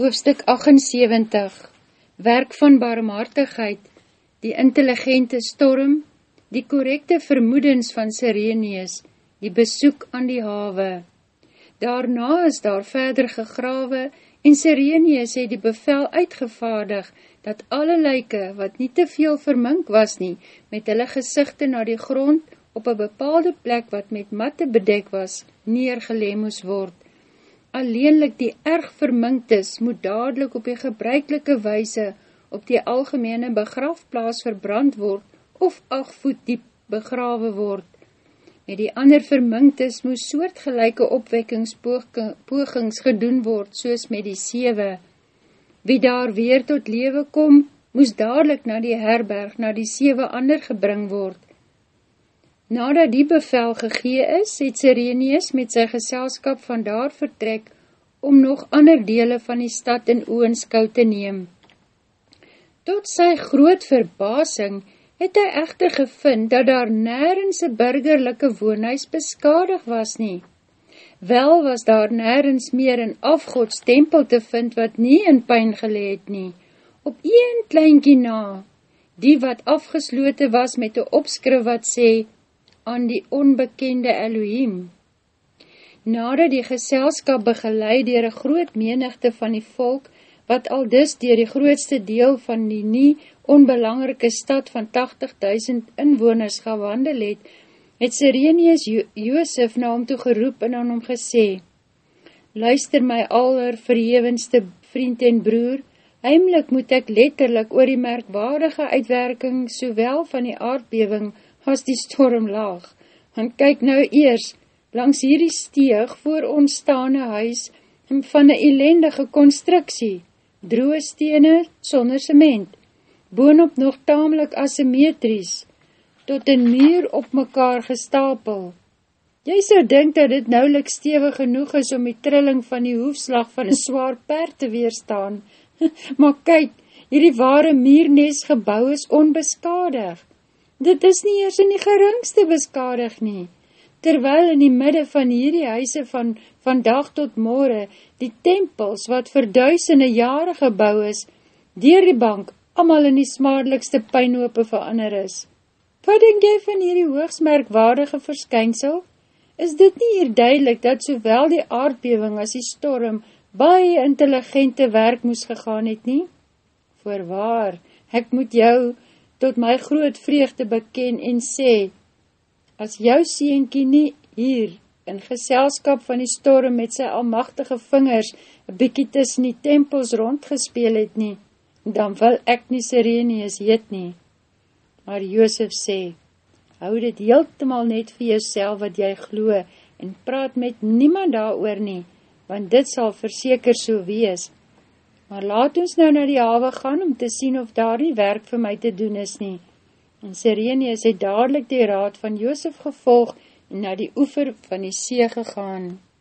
Hoofstuk 78 Werk van barmhartigheid, die intelligente storm, die correcte vermoedens van Sireneus, die besoek aan die hawe. Daarna is daar verder gegrawe en Sireneus het die bevel uitgevaardig dat alle lyke, wat nie te veel vermink was nie, met hulle gezichte na die grond op een bepaalde plek wat met matte bedek was, neergeleem moes word alleenlik die erg verminktes moet dadelijk op die gebruikelike weise op die algemene begrafplaas verbrand word of ach voet diep begrawe word. Met die ander verminktes moet soortgelijke opwekkingspogings gedoen word soos met die sewe. Wie daar weer tot lewe kom, moes dadelijk na die herberg, na die sewe ander gebring word. Nadat die bevel gegee is, het Sireneus met sy geselskap van daar vertrek om nog ander dele van die stad in oonskou te neem. Tot sy groot verbasing het hy echter gevind dat daar nergens een burgerlijke woonhuis beskadig was nie. Wel was daar nergens meer een afgodstempel te vind wat nie in pijn geleed nie. Op een kleinkie na, die wat afgesloten was met die opskrif wat sê, aan die onbekende Elohim. Nadat die geselskap begeleid dier een groot menigte van die volk, wat al dis dier die grootste deel van die nie onbelangrike stad van 80.000 inwoners gewandel het, het Sireneus jo Joosef na hom toe geroep en aan hom gesê, Luister my aller verhevenste vriend en broer, heimlik moet ek letterlik oor die merkwaardige uitwerking sowel van die aardbewing as die storm laag, want kyk nou eers, langs hierdie steeg voor ons staande huis, van een elendige constructie, droe stene sonder cement, boonop nog tamelijk asymmetries, tot een muur op mekaar gestapel. Jy sou denk dat dit nauwelijk stevig genoeg is om die trilling van die hoefslag van een zwaar paard te weerstaan, maar kyk, hierdie ware muurnes gebouw is onbeskadig. Dit is nie eers in die geringste beskadig nie, terwyl in die midde van hierdie huise van vandag tot morgen die tempels wat vir duisende jare gebouw is, dier die bank amal in die smaardelikste pijnhope verander is. Wat denk jy van hierdie hoogsmerkwaardige verskynsel? Is dit nie hier duidelik dat sowel die aardbewing as die storm baie intelligente werk moes gegaan het nie? Voorwaar, ek moet jou tot my groot vreugde beken en sê, as jou sienkie nie hier in geselskap van die storm met sy almachtige vingers een bykie tussen die tempels rondgespeel het nie, dan wil ek nie Sireneus heet nie. Maar Joosef sê, hou dit heeltemal net vir jou wat jy glo en praat met niemand daar oor nie, want dit sal verseker so wees, maar laat ons nou na die hawe gaan om te sien of daar nie werk vir my te doen is nie. En Sireneus het dadelijk die raad van Joosef gevolg en na die oever van die see gegaan.